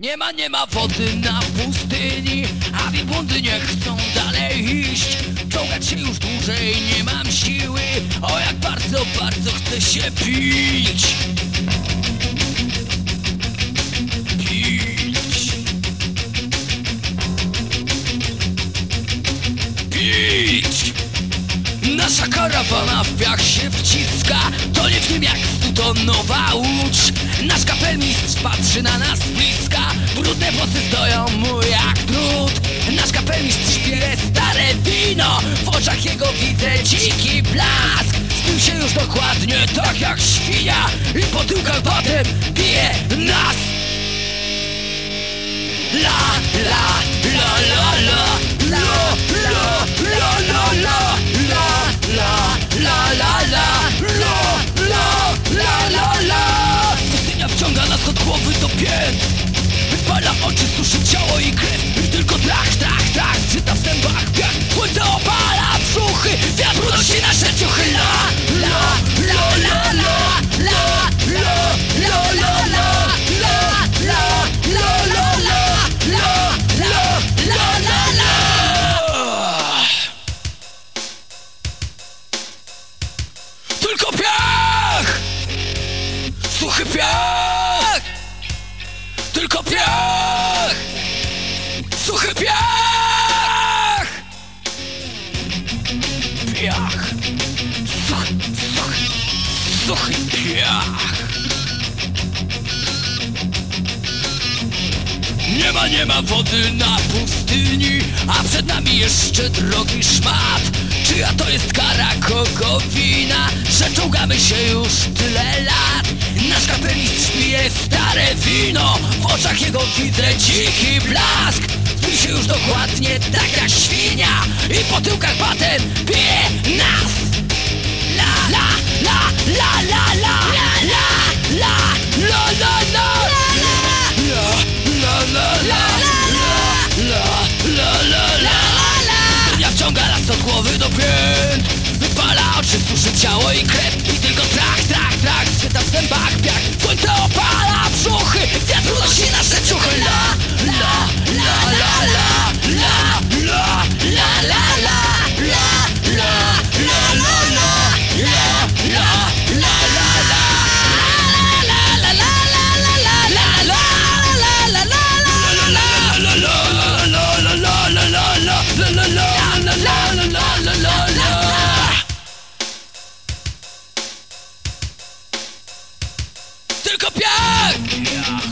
Nie ma, nie ma wody na pustyni A wielbłądy nie chcą dalej iść. Czołgać się już dłużej nie mam siły O jak bardzo, bardzo chcę się pić. Pić. Pić. Nasza karawana w piach się wciska To nie w nim jak stutonowa łódź Nasz kapelmistrz patrzy na nas z bliska Brudne włosy stoją mu jak drut Nasz kapelmistrz śpiewa stare wino W oczach jego widzę dziki blask Spił się już dokładnie tak jak świnia I po tyłkach batem bije nas La, la, la, la, la La, la, la, la, la La, la, la, la, la La, la, la, la, la oczy, suszy ciało i krew tylko trach, trach, trach Czyta w zębach piach Słońce opala brzuchy Wiatr unosi nasze ciuchy La, la, la, la, la La, la, la, la, la La, la, la, la, la La, la, la, la, la Tylko piach! Suchy piach! Tylko piach! Piach! Suchy, suchy, suchy piach! Nie ma, nie ma wody na pustyni A przed nami jeszcze drogi szmat Czyja to jest kara, kogo wina Że czołgamy się już tyle lat Nasz kapelmistrz pije stare wino W oczach jego widzę dziki blask Spij się już dokładnie tak jak świnia I po tyłkach duszy ciało i krew i tylko tak tylko piach!